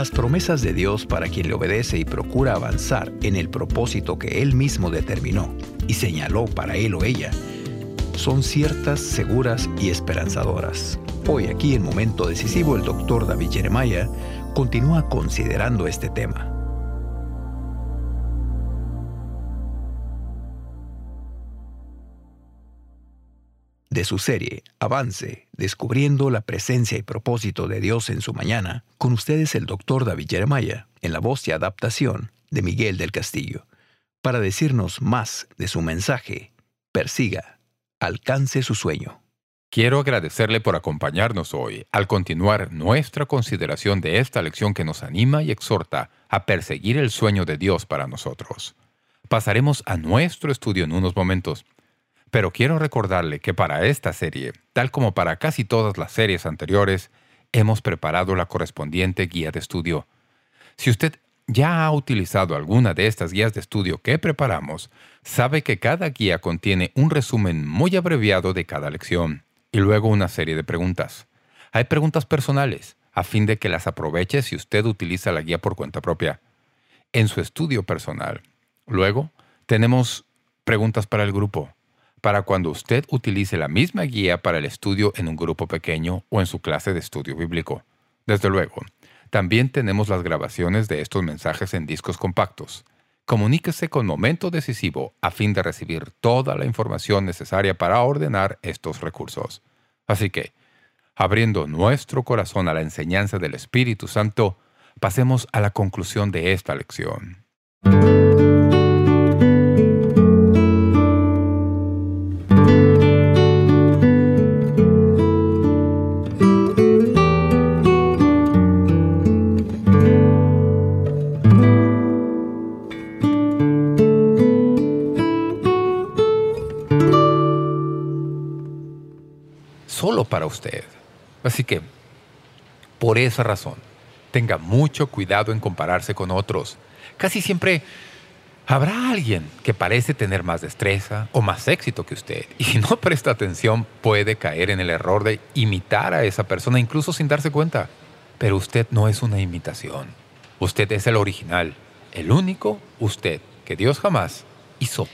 Las promesas de Dios para quien le obedece y procura avanzar en el propósito que Él mismo determinó y señaló para él o ella son ciertas, seguras y esperanzadoras. Hoy aquí en Momento Decisivo el doctor David Jeremiah continúa considerando este tema. De su serie Avance, descubriendo la presencia y propósito de Dios en su mañana, con ustedes el doctor David Jeremiah, en la voz y adaptación de Miguel del Castillo, para decirnos más de su mensaje, persiga, alcance su sueño. Quiero agradecerle por acompañarnos hoy al continuar nuestra consideración de esta lección que nos anima y exhorta a perseguir el sueño de Dios para nosotros. Pasaremos a nuestro estudio en unos momentos, pero quiero recordarle que para esta serie, tal como para casi todas las series anteriores, hemos preparado la correspondiente guía de estudio. Si usted ya ha utilizado alguna de estas guías de estudio que preparamos, sabe que cada guía contiene un resumen muy abreviado de cada lección y luego una serie de preguntas. Hay preguntas personales, a fin de que las aproveche si usted utiliza la guía por cuenta propia. En su estudio personal. Luego, tenemos preguntas para el grupo para cuando usted utilice la misma guía para el estudio en un grupo pequeño o en su clase de estudio bíblico. Desde luego, también tenemos las grabaciones de estos mensajes en discos compactos. Comuníquese con Momento Decisivo a fin de recibir toda la información necesaria para ordenar estos recursos. Así que, abriendo nuestro corazón a la enseñanza del Espíritu Santo, pasemos a la conclusión de esta lección. Para usted. Así que, por esa razón, tenga mucho cuidado en compararse con otros. Casi siempre habrá alguien que parece tener más destreza o más éxito que usted y si no presta atención puede caer en el error de imitar a esa persona incluso sin darse cuenta. Pero usted no es una imitación. Usted es el original, el único usted que Dios jamás hizo.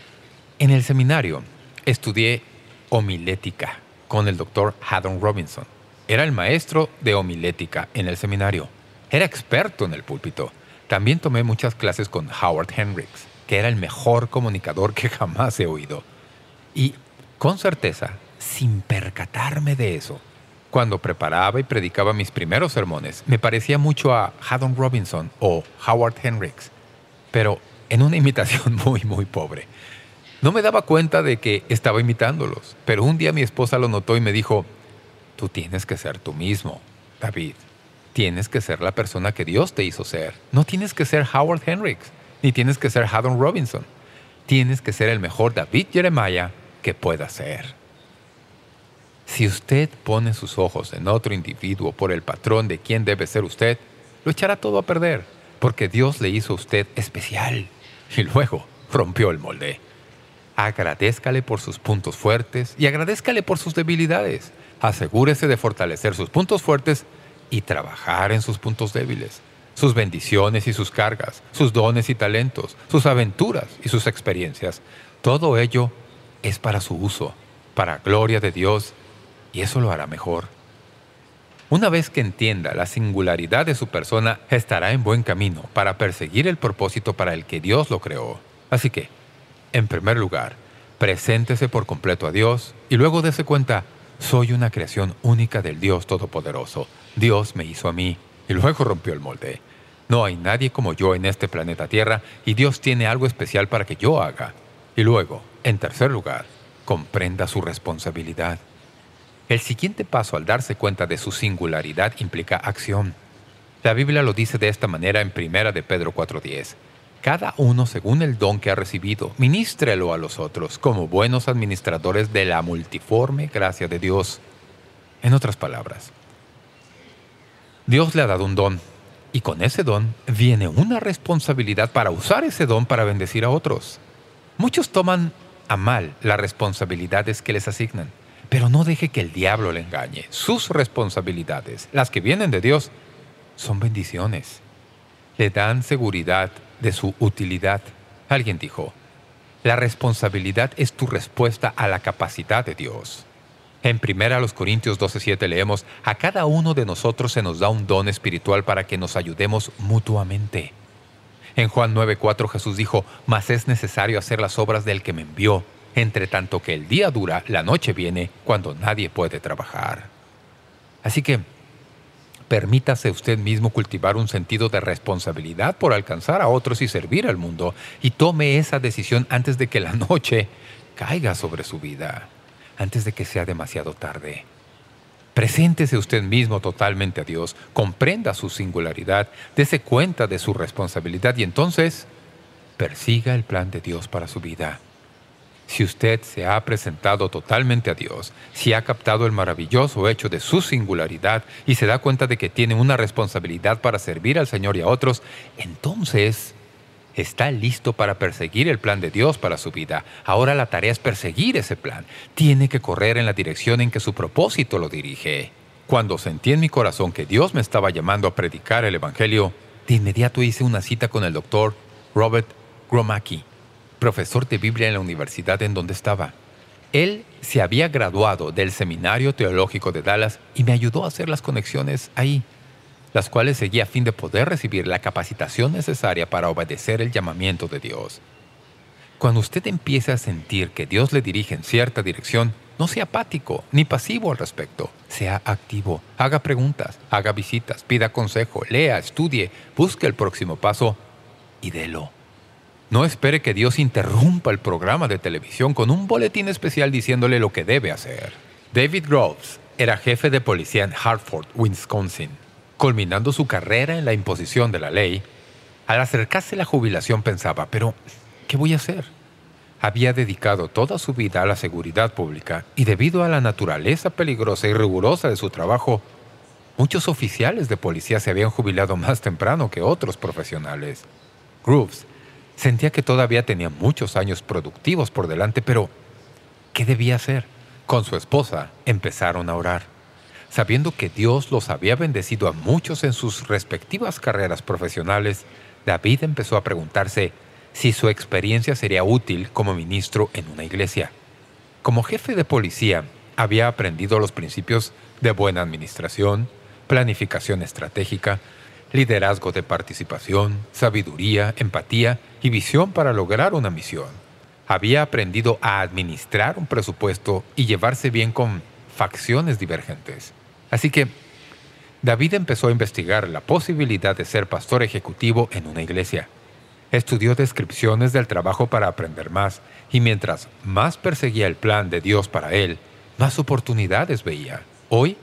En el seminario estudié homilética con el doctor Haddon Robinson. Era el maestro de homilética en el seminario. Era experto en el púlpito. También tomé muchas clases con Howard Hendricks, que era el mejor comunicador que jamás he oído. Y, con certeza, sin percatarme de eso, cuando preparaba y predicaba mis primeros sermones, me parecía mucho a Haddon Robinson o Howard Hendricks, pero en una imitación muy, muy pobre. No me daba cuenta de que estaba imitándolos, pero un día mi esposa lo notó y me dijo, tú tienes que ser tú mismo, David. Tienes que ser la persona que Dios te hizo ser. No tienes que ser Howard Hendricks, ni tienes que ser Haddon Robinson. Tienes que ser el mejor David Jeremiah que pueda ser. Si usted pone sus ojos en otro individuo por el patrón de quién debe ser usted, lo echará todo a perder, porque Dios le hizo a usted especial. Y luego rompió el molde. Agradézcale por sus puntos fuertes y agradézcale por sus debilidades. Asegúrese de fortalecer sus puntos fuertes y trabajar en sus puntos débiles. Sus bendiciones y sus cargas, sus dones y talentos, sus aventuras y sus experiencias. Todo ello es para su uso, para gloria de Dios, y eso lo hará mejor. Una vez que entienda la singularidad de su persona, estará en buen camino para perseguir el propósito para el que Dios lo creó. Así que, en primer lugar, preséntese por completo a Dios y luego dése cuenta, soy una creación única del Dios Todopoderoso. Dios me hizo a mí y luego rompió el molde. No hay nadie como yo en este planeta Tierra y Dios tiene algo especial para que yo haga. Y luego, en tercer lugar, comprenda su responsabilidad. El siguiente paso al darse cuenta de su singularidad implica acción. La Biblia lo dice de esta manera en Primera de Pedro 4.10 cada uno según el don que ha recibido, ministrelo a los otros como buenos administradores de la multiforme gracia de Dios. En otras palabras, Dios le ha dado un don, y con ese don viene una responsabilidad para usar ese don para bendecir a otros. Muchos toman a mal las responsabilidades que les asignan, pero no deje que el diablo le engañe. Sus responsabilidades, las que vienen de Dios, son bendiciones. le dan seguridad de su utilidad. Alguien dijo, la responsabilidad es tu respuesta a la capacidad de Dios. En 1 Corintios 12.7 leemos, a cada uno de nosotros se nos da un don espiritual para que nos ayudemos mutuamente. En Juan 9.4 Jesús dijo, mas es necesario hacer las obras del que me envió, entre tanto que el día dura, la noche viene, cuando nadie puede trabajar. Así que, permítase usted mismo cultivar un sentido de responsabilidad por alcanzar a otros y servir al mundo, y tome esa decisión antes de que la noche caiga sobre su vida, antes de que sea demasiado tarde. Preséntese usted mismo totalmente a Dios, comprenda su singularidad, dése cuenta de su responsabilidad y entonces persiga el plan de Dios para su vida. Si usted se ha presentado totalmente a Dios, si ha captado el maravilloso hecho de su singularidad y se da cuenta de que tiene una responsabilidad para servir al Señor y a otros, entonces está listo para perseguir el plan de Dios para su vida. Ahora la tarea es perseguir ese plan. Tiene que correr en la dirección en que su propósito lo dirige. Cuando sentí en mi corazón que Dios me estaba llamando a predicar el Evangelio, de inmediato hice una cita con el doctor Robert Gromacki, profesor de Biblia en la universidad en donde estaba. Él se había graduado del Seminario Teológico de Dallas y me ayudó a hacer las conexiones ahí las cuales seguía a fin de poder recibir la capacitación necesaria para obedecer el llamamiento de Dios. Cuando usted empiece a sentir que Dios le dirige en cierta dirección, no sea apático ni pasivo al respecto. Sea activo, haga preguntas, haga visitas, pida consejo, lea, estudie, busque el próximo paso y délo. No espere que Dios interrumpa el programa de televisión con un boletín especial diciéndole lo que debe hacer. David Groves era jefe de policía en Hartford, Wisconsin. Culminando su carrera en la imposición de la ley, al acercarse la jubilación pensaba, pero ¿qué voy a hacer? Había dedicado toda su vida a la seguridad pública y debido a la naturaleza peligrosa y rigurosa de su trabajo, muchos oficiales de policía se habían jubilado más temprano que otros profesionales. Grooves sentía que todavía tenía muchos años productivos por delante, pero ¿qué debía hacer? Con su esposa empezaron a orar. Sabiendo que Dios los había bendecido a muchos en sus respectivas carreras profesionales, David empezó a preguntarse si su experiencia sería útil como ministro en una iglesia. Como jefe de policía, había aprendido los principios de buena administración, planificación estratégica, liderazgo de participación, sabiduría, empatía y visión para lograr una misión. Había aprendido a administrar un presupuesto y llevarse bien con facciones divergentes. Así que David empezó a investigar la posibilidad de ser pastor ejecutivo en una iglesia. Estudió descripciones del trabajo para aprender más, y mientras más perseguía el plan de Dios para él, más oportunidades veía. Hoy,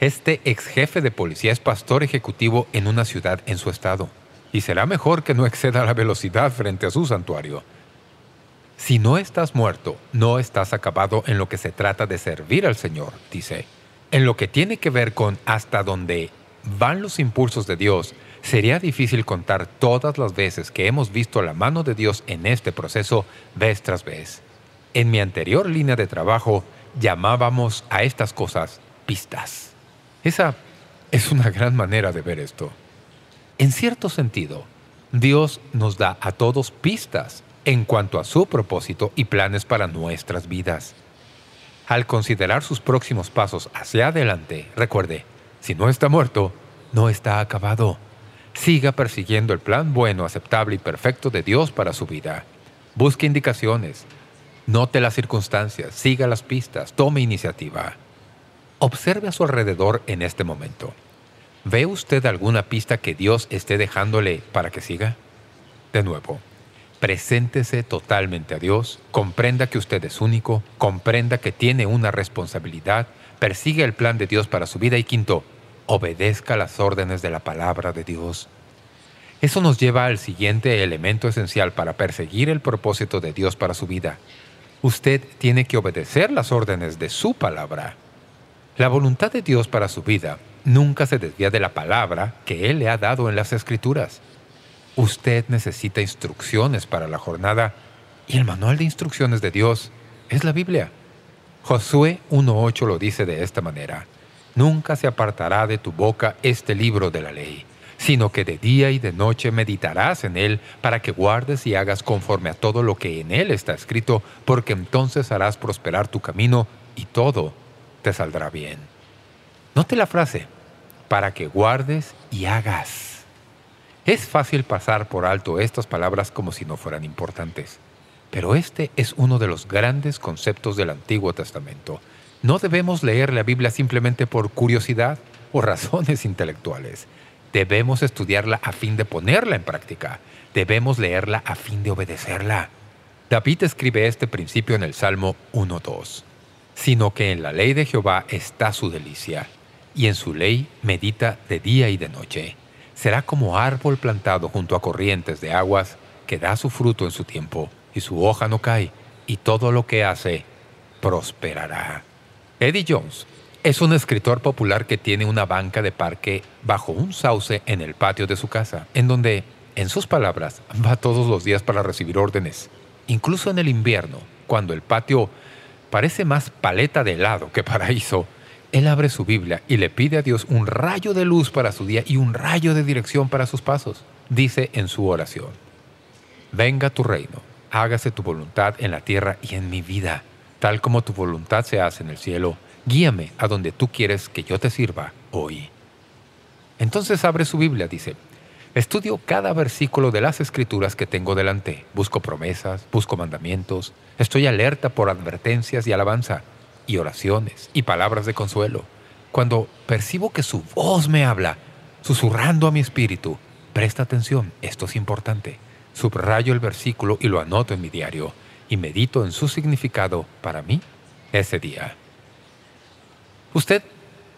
este ex jefe de policía es pastor ejecutivo en una ciudad en su estado, y será mejor que no exceda la velocidad frente a su santuario. Si no estás muerto, no estás acabado en lo que se trata de servir al Señor, dice. En lo que tiene que ver con hasta dónde van los impulsos de Dios, sería difícil contar todas las veces que hemos visto la mano de Dios en este proceso vez tras vez. En mi anterior línea de trabajo llamábamos a estas cosas pistas. Esa es una gran manera de ver esto. En cierto sentido, Dios nos da a todos pistas en cuanto a su propósito y planes para nuestras vidas. Al considerar sus próximos pasos hacia adelante, recuerde, si no está muerto, no está acabado. Siga persiguiendo el plan bueno, aceptable y perfecto de Dios para su vida. Busque indicaciones. Note las circunstancias, siga las pistas, tome iniciativa. Observe a su alrededor en este momento. ¿Ve usted alguna pista que Dios esté dejándole para que siga? De nuevo, Preséntese totalmente a Dios, comprenda que usted es único, comprenda que tiene una responsabilidad, persigue el plan de Dios para su vida y quinto, obedezca las órdenes de la palabra de Dios. Eso nos lleva al siguiente elemento esencial para perseguir el propósito de Dios para su vida. Usted tiene que obedecer las órdenes de su palabra. La voluntad de Dios para su vida nunca se desvía de la palabra que Él le ha dado en las Escrituras. Usted necesita instrucciones para la jornada y el manual de instrucciones de Dios es la Biblia. Josué 1.8 lo dice de esta manera. Nunca se apartará de tu boca este libro de la ley, sino que de día y de noche meditarás en él para que guardes y hagas conforme a todo lo que en él está escrito, porque entonces harás prosperar tu camino y todo te saldrá bien. Note la frase, para que guardes y hagas. Es fácil pasar por alto estas palabras como si no fueran importantes. Pero este es uno de los grandes conceptos del Antiguo Testamento. No debemos leer la Biblia simplemente por curiosidad o razones intelectuales. Debemos estudiarla a fin de ponerla en práctica. Debemos leerla a fin de obedecerla. David escribe este principio en el Salmo 1.2. Sino que en la ley de Jehová está su delicia, y en su ley medita de día y de noche. Será como árbol plantado junto a corrientes de aguas, que da su fruto en su tiempo, y su hoja no cae, y todo lo que hace prosperará. Eddie Jones es un escritor popular que tiene una banca de parque bajo un sauce en el patio de su casa, en donde, en sus palabras, va todos los días para recibir órdenes. Incluso en el invierno, cuando el patio parece más paleta de helado que paraíso, él abre su Biblia y le pide a Dios un rayo de luz para su día y un rayo de dirección para sus pasos. Dice en su oración, «Venga tu reino, hágase tu voluntad en la tierra y en mi vida, tal como tu voluntad se hace en el cielo guíame a donde tú quieres que yo te sirva hoy. Entonces abre su Biblia, dice, estudio cada versículo de las Escrituras que tengo delante, busco promesas, busco mandamientos, estoy alerta por advertencias y alabanza, y oraciones, y palabras de consuelo. Cuando percibo que su voz me habla, susurrando a mi espíritu, presta atención, esto es importante. Subrayo el versículo y lo anoto en mi diario, y medito en su significado para mí ese día. Usted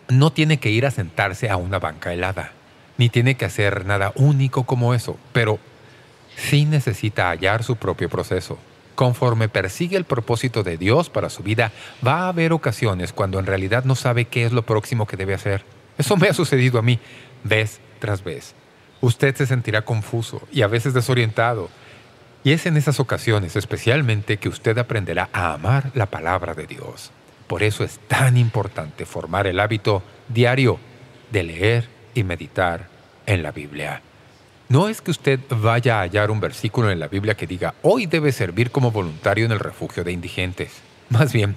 no tiene que ir a sentarse a una banca helada, ni tiene que hacer nada único como eso, pero sí necesita hallar su propio proceso. Conforme persigue el propósito de Dios para su vida, va a haber ocasiones cuando en realidad no sabe qué es lo próximo que debe hacer. Eso me ha sucedido a mí, vez tras vez. Usted se sentirá confuso y a veces desorientado. Y es en esas ocasiones especialmente que usted aprenderá a amar la palabra de Dios. Por eso es tan importante formar el hábito diario de leer y meditar en la Biblia. No es que usted vaya a hallar un versículo en la Biblia que diga «Hoy debe servir como voluntario en el refugio de indigentes». Más bien,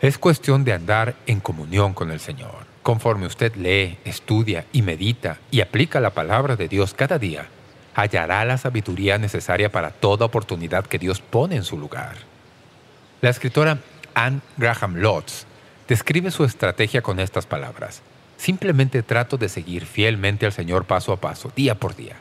es cuestión de andar en comunión con el Señor. Conforme usted lee, estudia y medita y aplica la palabra de Dios cada día, hallará la sabiduría necesaria para toda oportunidad que Dios pone en su lugar. La escritora Anne Graham Lotz describe su estrategia con estas palabras. Simplemente trato de seguir fielmente al Señor paso a paso, día por día.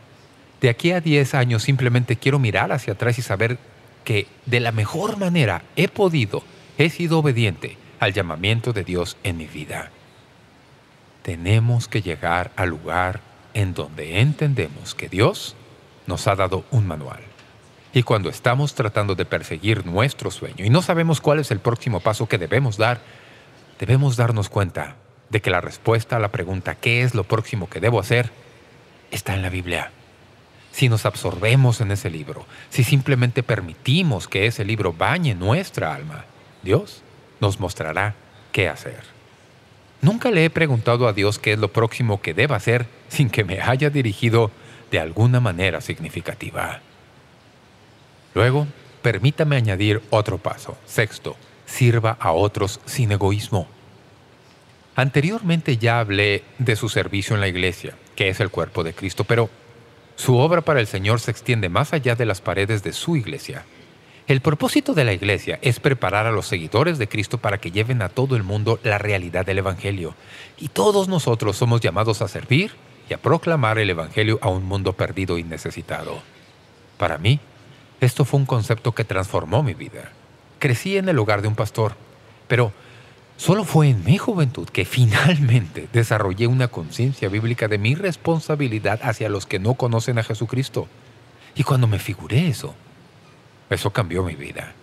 De aquí a 10 años simplemente quiero mirar hacia atrás y saber que de la mejor manera he podido, he sido obediente al llamamiento de Dios en mi vida. Tenemos que llegar al lugar en donde entendemos que Dios nos ha dado un manual. Y cuando estamos tratando de perseguir nuestro sueño y no sabemos cuál es el próximo paso que debemos dar, debemos darnos cuenta de que la respuesta a la pregunta ¿qué es lo próximo que debo hacer? está en la Biblia. Si nos absorbemos en ese libro, si simplemente permitimos que ese libro bañe nuestra alma, Dios nos mostrará qué hacer. Nunca le he preguntado a Dios qué es lo próximo que deba hacer sin que me haya dirigido de alguna manera significativa. Luego, permítame añadir otro paso. Sexto, sirva a otros sin egoísmo. Anteriormente ya hablé de su servicio en la iglesia, que es el cuerpo de Cristo, pero su obra para el Señor se extiende más allá de las paredes de su iglesia. El propósito de la iglesia es preparar a los seguidores de Cristo para que lleven a todo el mundo la realidad del Evangelio. Y todos nosotros somos llamados a servir y a proclamar el Evangelio a un mundo perdido y necesitado. Para mí, esto fue un concepto que transformó mi vida. Crecí en el hogar de un pastor, pero solo fue en mi juventud que finalmente desarrollé una conciencia bíblica de mi responsabilidad hacia los que no conocen a Jesucristo. Y cuando me figuré eso, eso cambió mi vida.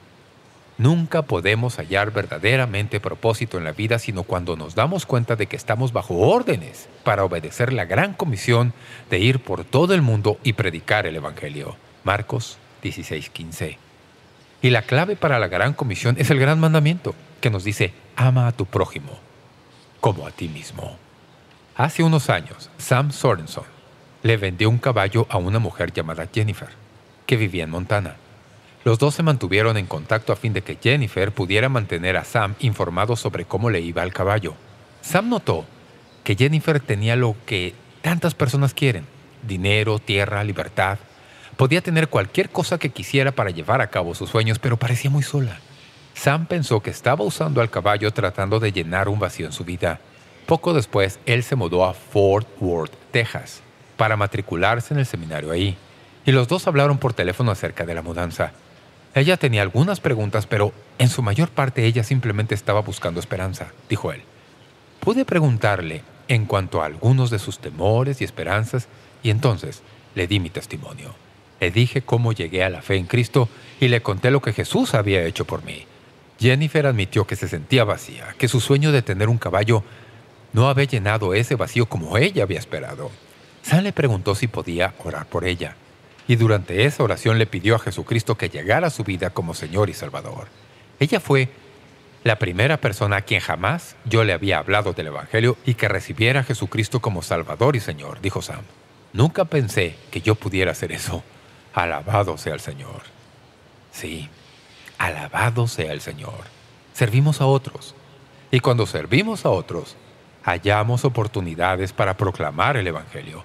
Nunca podemos hallar verdaderamente propósito en la vida sino cuando nos damos cuenta de que estamos bajo órdenes para obedecer la gran comisión de ir por todo el mundo y predicar el Evangelio. Marcos 16.15. Y la clave para la gran comisión es el gran mandamiento, que nos dice, ama a tu prójimo, como a ti mismo. Hace unos años, Sam Sorenson, le vendió un caballo a una mujer llamada Jennifer, que vivía en Montana. Los dos se mantuvieron en contacto a fin de que Jennifer pudiera mantener a Sam informado sobre cómo le iba al caballo. Sam notó que Jennifer tenía lo que tantas personas quieren, dinero, tierra, libertad. Podía tener cualquier cosa que quisiera para llevar a cabo sus sueños, pero parecía muy sola. Sam pensó que estaba usando al caballo tratando de llenar un vacío en su vida. Poco después, él se mudó a Fort Worth, Texas, para matricularse en el seminario ahí. Y los dos hablaron por teléfono acerca de la mudanza. Ella tenía algunas preguntas, pero en su mayor parte ella simplemente estaba buscando esperanza, dijo él. Pude preguntarle en cuanto a algunos de sus temores y esperanzas, y entonces le di mi testimonio. Le dije cómo llegué a la fe en Cristo y le conté lo que Jesús había hecho por mí. Jennifer admitió que se sentía vacía, que su sueño de tener un caballo no había llenado ese vacío como ella había esperado. Sam le preguntó si podía orar por ella y durante esa oración le pidió a Jesucristo que llegara a su vida como Señor y Salvador. Ella fue la primera persona a quien jamás yo le había hablado del Evangelio y que recibiera a Jesucristo como Salvador y Señor, dijo Sam. Nunca pensé que yo pudiera hacer eso. Alabado sea el Señor. Sí, alabado sea el Señor. Servimos a otros. Y cuando servimos a otros, hallamos oportunidades para proclamar el Evangelio.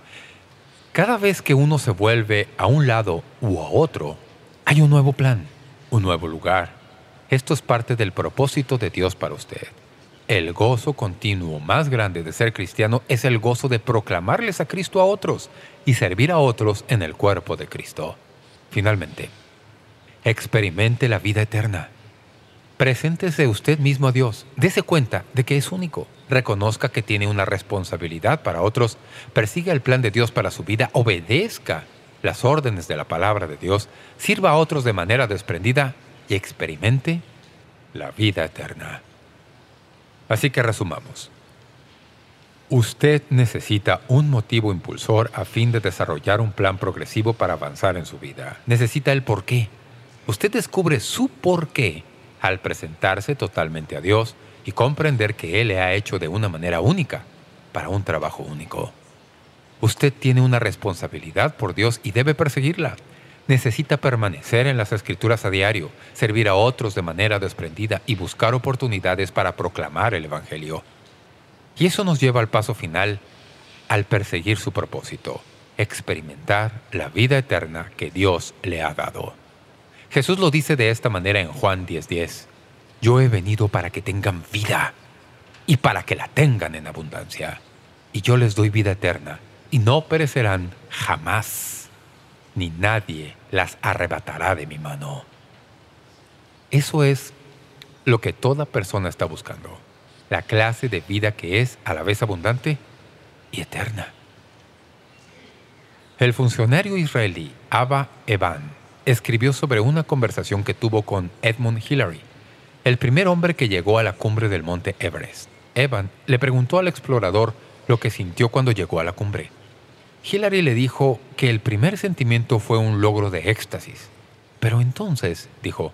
Cada vez que uno se vuelve a un lado u a otro, hay un nuevo plan, un nuevo lugar. Esto es parte del propósito de Dios para usted. El gozo continuo más grande de ser cristiano es el gozo de proclamarles a Cristo a otros y servir a otros en el cuerpo de Cristo. Finalmente, experimente la vida eterna. Preséntese usted mismo a Dios. Dese cuenta de que es único. Reconozca que tiene una responsabilidad para otros. Persiga el plan de Dios para su vida. Obedezca las órdenes de la palabra de Dios. Sirva a otros de manera desprendida y experimente la vida eterna. Así que resumamos. Usted necesita un motivo impulsor a fin de desarrollar un plan progresivo para avanzar en su vida. Necesita el por qué. Usted descubre su por qué al presentarse totalmente a Dios y comprender que Él le ha hecho de una manera única para un trabajo único. Usted tiene una responsabilidad por Dios y debe perseguirla. Necesita permanecer en las Escrituras a diario, servir a otros de manera desprendida y buscar oportunidades para proclamar el Evangelio. Y eso nos lleva al paso final, al perseguir su propósito, experimentar la vida eterna que Dios le ha dado. Jesús lo dice de esta manera en Juan 10.10. Yo he venido para que tengan vida y para que la tengan en abundancia. Y yo les doy vida eterna y no perecerán jamás, ni nadie las arrebatará de mi mano. Eso es lo que toda persona está buscando, la clase de vida que es a la vez abundante y eterna. El funcionario israelí Abba Eban escribió sobre una conversación que tuvo con Edmund Hillary, el primer hombre que llegó a la cumbre del monte Everest. Evan le preguntó al explorador lo que sintió cuando llegó a la cumbre. Hillary le dijo que el primer sentimiento fue un logro de éxtasis. Pero entonces, dijo,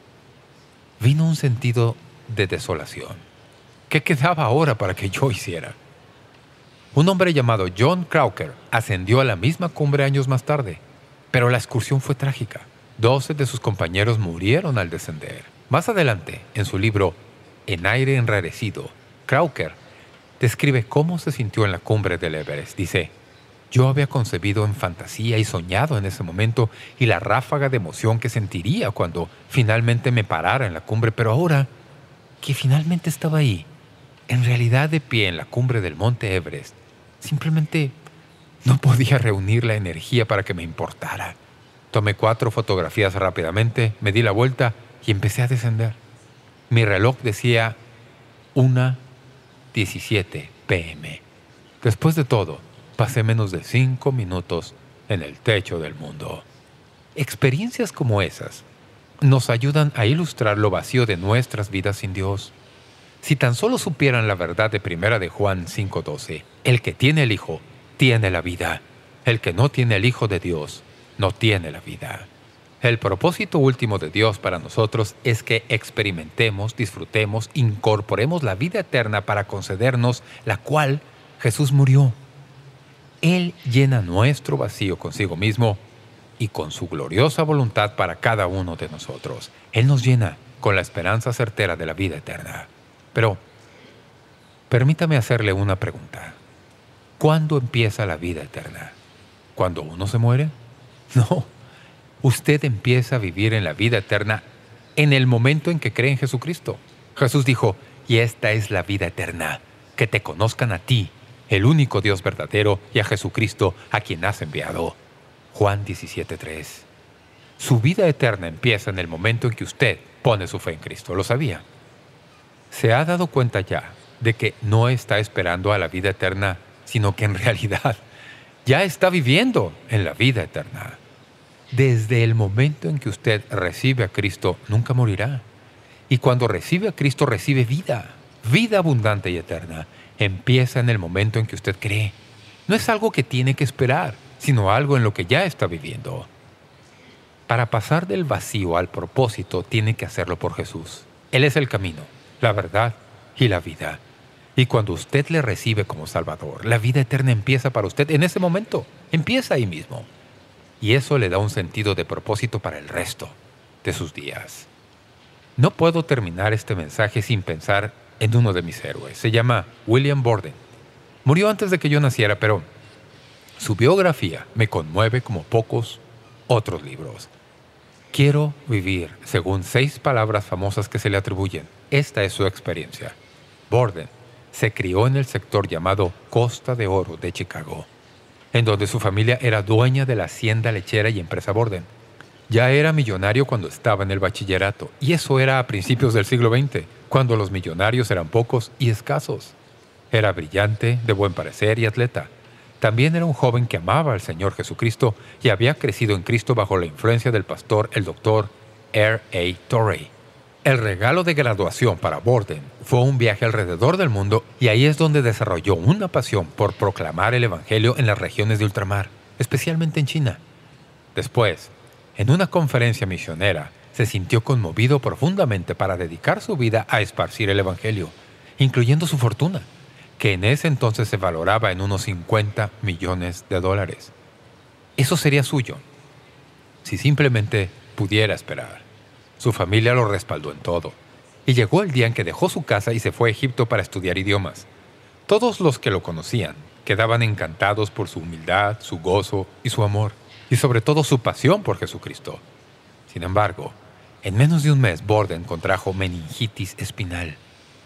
vino un sentido de desolación. ¿Qué quedaba ahora para que yo hiciera? Un hombre llamado John Crowker ascendió a la misma cumbre años más tarde, pero la excursión fue trágica. Doce de sus compañeros murieron al descender. Más adelante, en su libro En aire enrarecido, Krauker describe cómo se sintió en la cumbre del Everest. Dice, yo había concebido en fantasía y soñado en ese momento y la ráfaga de emoción que sentiría cuando finalmente me parara en la cumbre, pero ahora que finalmente estaba ahí, en realidad de pie en la cumbre del monte Everest, simplemente no podía reunir la energía para que me importara. Tomé cuatro fotografías rápidamente, me di la vuelta y empecé a descender. Mi reloj decía 1.17 pm. Después de todo, pasé menos de cinco minutos en el techo del mundo. Experiencias como esas nos ayudan a ilustrar lo vacío de nuestras vidas sin Dios. Si tan solo supieran la verdad de Primera de Juan 5.12, el que tiene el Hijo, tiene la vida. El que no tiene el Hijo de Dios, no tiene la vida. El propósito último de Dios para nosotros es que experimentemos, disfrutemos, incorporemos la vida eterna para concedernos la cual Jesús murió. Él llena nuestro vacío consigo mismo y con su gloriosa voluntad para cada uno de nosotros. Él nos llena con la esperanza certera de la vida eterna. Pero, permítame hacerle una pregunta. ¿Cuándo empieza la vida eterna? ¿Cuando uno se muere? No. Usted empieza a vivir en la vida eterna en el momento en que cree en Jesucristo. Jesús dijo, y esta es la vida eterna, que te conozcan a ti, el único Dios verdadero, y a Jesucristo, a quien has enviado. Juan 17.3 Su vida eterna empieza en el momento en que usted pone su fe en Cristo. ¿Lo sabía? ¿Se ha dado cuenta ya de que no está esperando a la vida eterna, sino que en realidad ya está viviendo en la vida eterna? Desde el momento en que usted recibe a Cristo, nunca morirá. Y cuando recibe a Cristo, recibe vida, vida abundante y eterna. Empieza en el momento en que usted cree. No es algo que tiene que esperar, sino algo en lo que ya está viviendo. Para pasar del vacío al propósito, tiene que hacerlo por Jesús. Él es el camino, la verdad y la vida. Y cuando usted le recibe como Salvador, la vida eterna empieza para usted en ese momento. Empieza ahí mismo. Y eso le da un sentido de propósito para el resto de sus días. No puedo terminar este mensaje sin pensar en uno de mis héroes. Se llama William Borden. Murió antes de que yo naciera, pero su biografía me conmueve como pocos otros libros. Quiero vivir según seis palabras famosas que se le atribuyen. Esta es su experiencia. Borden se crió en el sector llamado Costa de Oro de Chicago, en donde su familia era dueña de la hacienda lechera y empresa Borden. Ya era millonario cuando estaba en el bachillerato, y eso era a principios del siglo XX, cuando los millonarios eran pocos y escasos. Era brillante, de buen parecer y atleta. También era un joven que amaba al Señor Jesucristo y había crecido en Cristo bajo la influencia del pastor, el doctor R. A. Torrey. El regalo de graduación para Borden fue un viaje alrededor del mundo y ahí es donde desarrolló una pasión por proclamar el Evangelio en las regiones de ultramar, especialmente en China. Después, en una conferencia misionera, se sintió conmovido profundamente para dedicar su vida a esparcir el Evangelio, incluyendo su fortuna, que en ese entonces se valoraba en unos 50 millones de dólares. Eso sería suyo, si simplemente pudiera esperar. Su familia lo respaldó en todo, y llegó el día en que dejó su casa y se fue a Egipto para estudiar idiomas. Todos los que lo conocían quedaban encantados por su humildad, su gozo y su amor y sobre todo su pasión por Jesucristo. Sin embargo, en menos de un mes Borden contrajo meningitis espinal.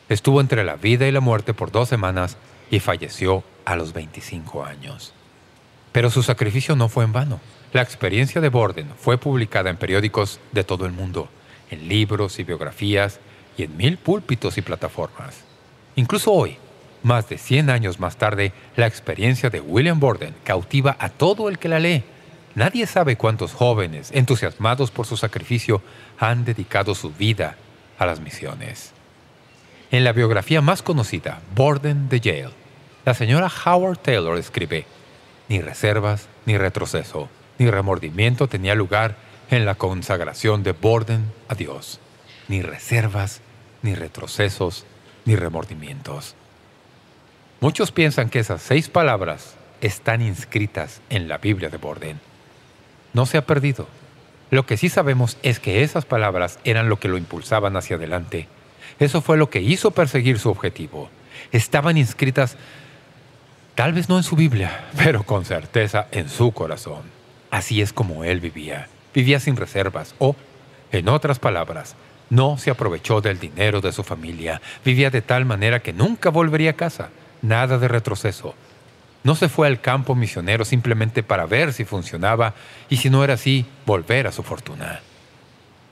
Estuvo entre la vida y la muerte por dos semanas y falleció a los 25 años. Pero su sacrificio no fue en vano. La experiencia de Borden fue publicada en periódicos de todo el mundo, en libros y biografías y en mil púlpitos y plataformas. Incluso hoy, más de 100 años más tarde, la experiencia de William Borden cautiva a todo el que la lee, Nadie sabe cuántos jóvenes, entusiasmados por su sacrificio, han dedicado su vida a las misiones. En la biografía más conocida, Borden de Yale, la señora Howard Taylor escribe, «Ni reservas, ni retroceso, ni remordimiento tenía lugar en la consagración de Borden a Dios. Ni reservas, ni retrocesos, ni remordimientos». Muchos piensan que esas seis palabras están inscritas en la Biblia de Borden no se ha perdido. Lo que sí sabemos es que esas palabras eran lo que lo impulsaban hacia adelante. Eso fue lo que hizo perseguir su objetivo. Estaban inscritas, tal vez no en su Biblia, pero con certeza en su corazón. Así es como él vivía. Vivía sin reservas o, en otras palabras, no se aprovechó del dinero de su familia. Vivía de tal manera que nunca volvería a casa. Nada de retroceso, no se fue al campo misionero simplemente para ver si funcionaba y si no era así, volver a su fortuna.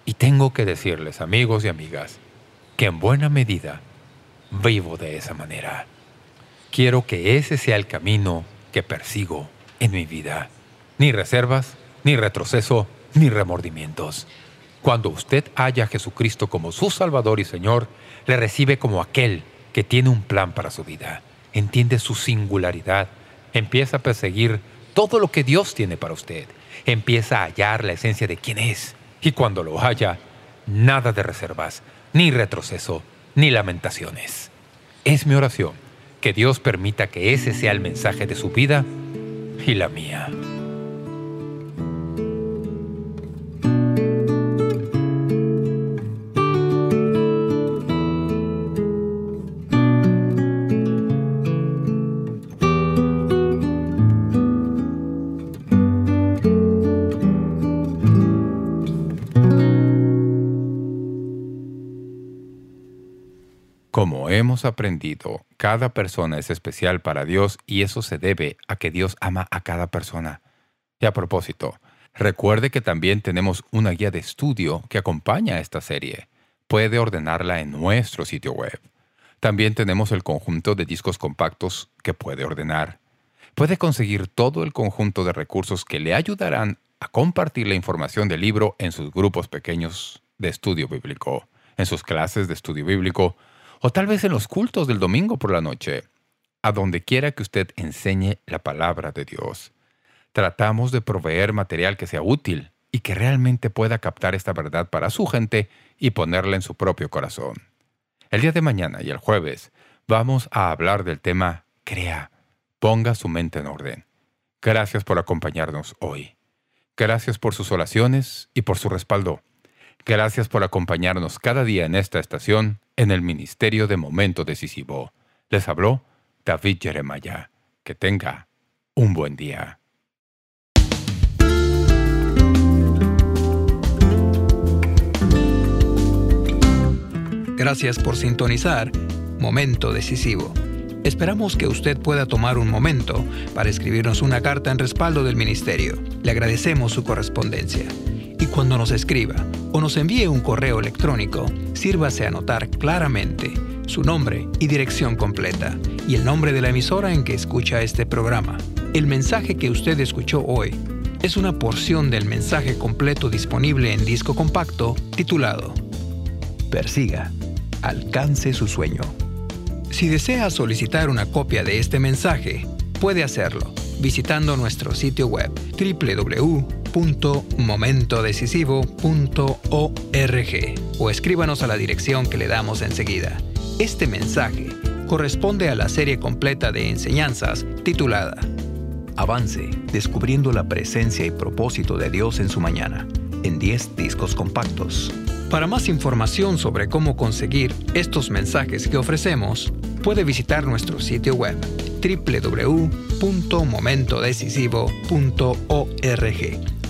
Y tengo que decirles, amigos y amigas, que en buena medida vivo de esa manera. Quiero que ese sea el camino que persigo en mi vida. Ni reservas, ni retroceso, ni remordimientos. Cuando usted haya a Jesucristo como su Salvador y Señor, le recibe como aquel que tiene un plan para su vida entiende su singularidad, empieza a perseguir todo lo que Dios tiene para usted, empieza a hallar la esencia de quién es, y cuando lo haya, nada de reservas, ni retroceso, ni lamentaciones. Es mi oración que Dios permita que ese sea el mensaje de su vida y la mía. Hemos aprendido, cada persona es especial para Dios y eso se debe a que Dios ama a cada persona. Y a propósito, recuerde que también tenemos una guía de estudio que acompaña a esta serie. Puede ordenarla en nuestro sitio web. También tenemos el conjunto de discos compactos que puede ordenar. Puede conseguir todo el conjunto de recursos que le ayudarán a compartir la información del libro en sus grupos pequeños de estudio bíblico, en sus clases de estudio bíblico, o tal vez en los cultos del domingo por la noche, a donde quiera que usted enseñe la palabra de Dios. Tratamos de proveer material que sea útil y que realmente pueda captar esta verdad para su gente y ponerla en su propio corazón. El día de mañana y el jueves vamos a hablar del tema Crea, ponga su mente en orden. Gracias por acompañarnos hoy. Gracias por sus oraciones y por su respaldo. Gracias por acompañarnos cada día en esta estación en el Ministerio de Momento Decisivo. Les habló David Jeremiah. Que tenga un buen día. Gracias por sintonizar Momento Decisivo. Esperamos que usted pueda tomar un momento para escribirnos una carta en respaldo del ministerio. Le agradecemos su correspondencia y cuando nos escriba o nos envíe un correo electrónico, sírvase a anotar claramente su nombre y dirección completa y el nombre de la emisora en que escucha este programa. El mensaje que usted escuchó hoy es una porción del mensaje completo disponible en disco compacto titulado Persiga, alcance su sueño. Si desea solicitar una copia de este mensaje, puede hacerlo visitando nuestro sitio web www www.momentodecisivo.org o escríbanos a la dirección que le damos enseguida. Este mensaje corresponde a la serie completa de enseñanzas titulada Avance, descubriendo la presencia y propósito de Dios en su mañana, en 10 discos compactos. Para más información sobre cómo conseguir estos mensajes que ofrecemos, puede visitar nuestro sitio web www.momentodecisivo.org